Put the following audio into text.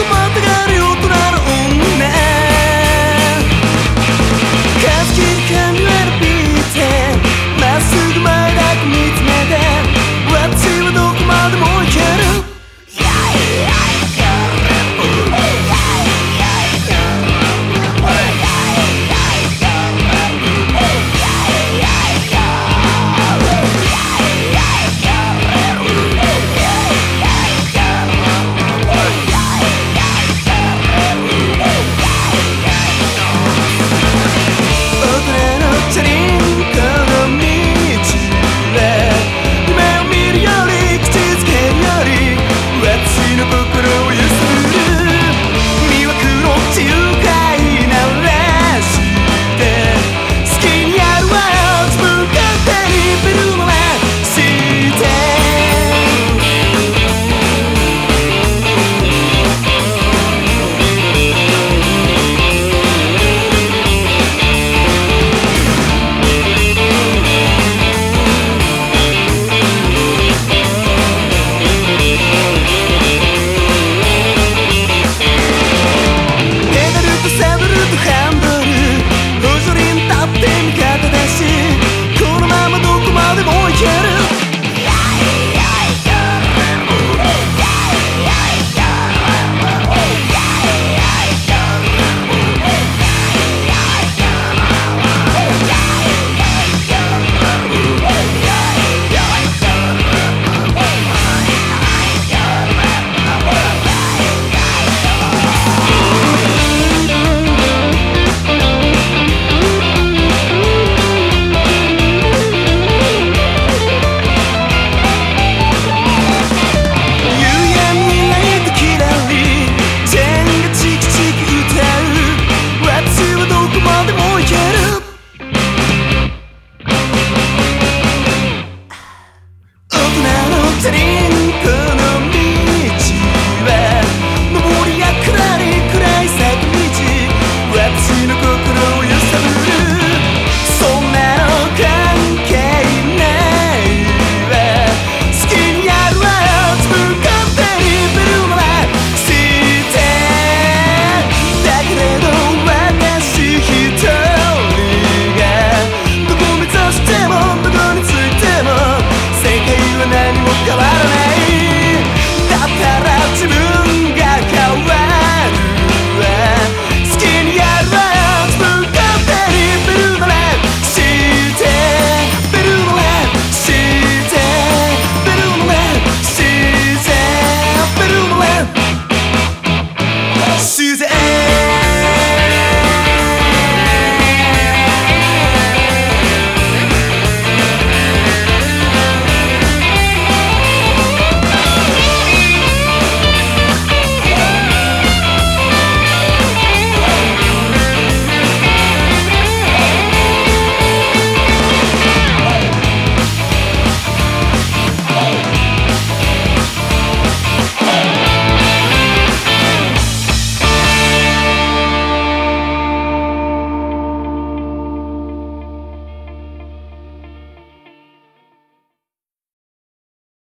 the money.